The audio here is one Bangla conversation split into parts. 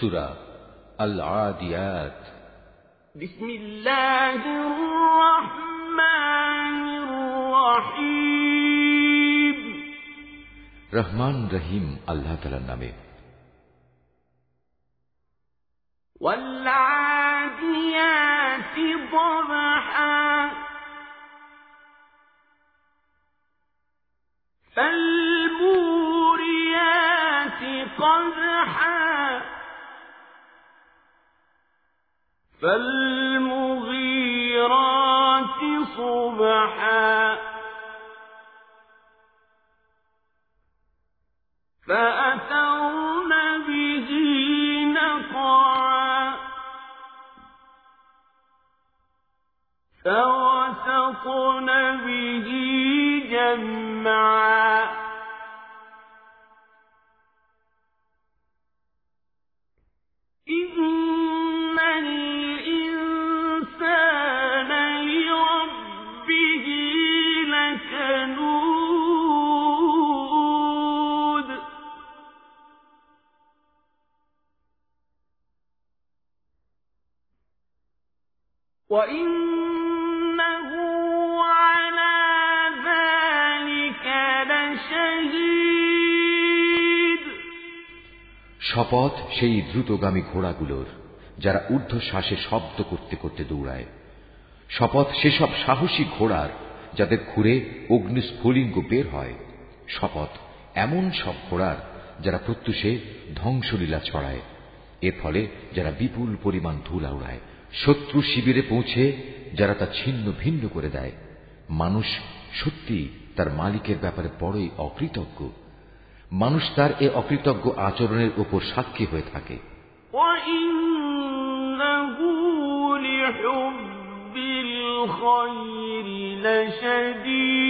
সুরা আল আদিয়াত بسم الله الرحمن الرحيم রহমান রহিম আল্লাহ তালার নামে والعاديات ضبحا فالموريات قدحا فالمغيرات صبحا فأثرن به نقعا فوسطن به جمعا وإنه على ذلك لشهيد শপথ সেই দ্রুতগামী ঘোড়াগুলোর যারা ঊর্ধ্ব শ্বাসে শব্দ করতে করতে দৌড়ায় শপথ সেসব সাহসী ঘোড়ার যাদের খুঁড়ে অগ্নিস্ফুলিঙ্গ বের হয় শপথ এমন সব ঘোড়ার যারা প্রত্যুষে ধ্বংসলীলা ছড়ায় এর ফলে যারা বিপুল পরিমাণ ধুলা উড়ায় শত্রু শিবিরে পৌঁছে যারা তা ছিন্ন ভিন্ন করে দেয় মানুষ সত্যি তার মালিকের ব্যাপারে বড়ই অকৃতজ্ঞ মানুষ তার এ অকৃতজ্ঞ আচরণের উপর সাক্ষী হয়ে থাকে وإنه لحب الخير لشديد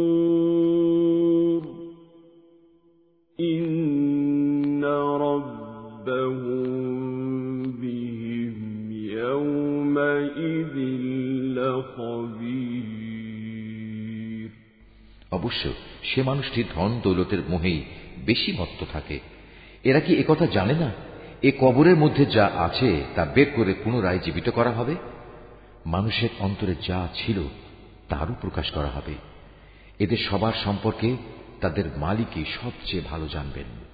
অবশ্য সে মানুষটি ধন দৌলতের মোহেই বেশি মত্ত থাকে। এরা কি একথা জানে না? এ কবরের মধ্যে যা আছে তা বের করে পুনরায় জীবিত করা হবে? মানুষের অন্তরে যা ছিল তারও প্রকাশ করা হবে। এদের সবার সম্পর্কে তাদের মালিকই সবচেয়ে ভালো জানবেন।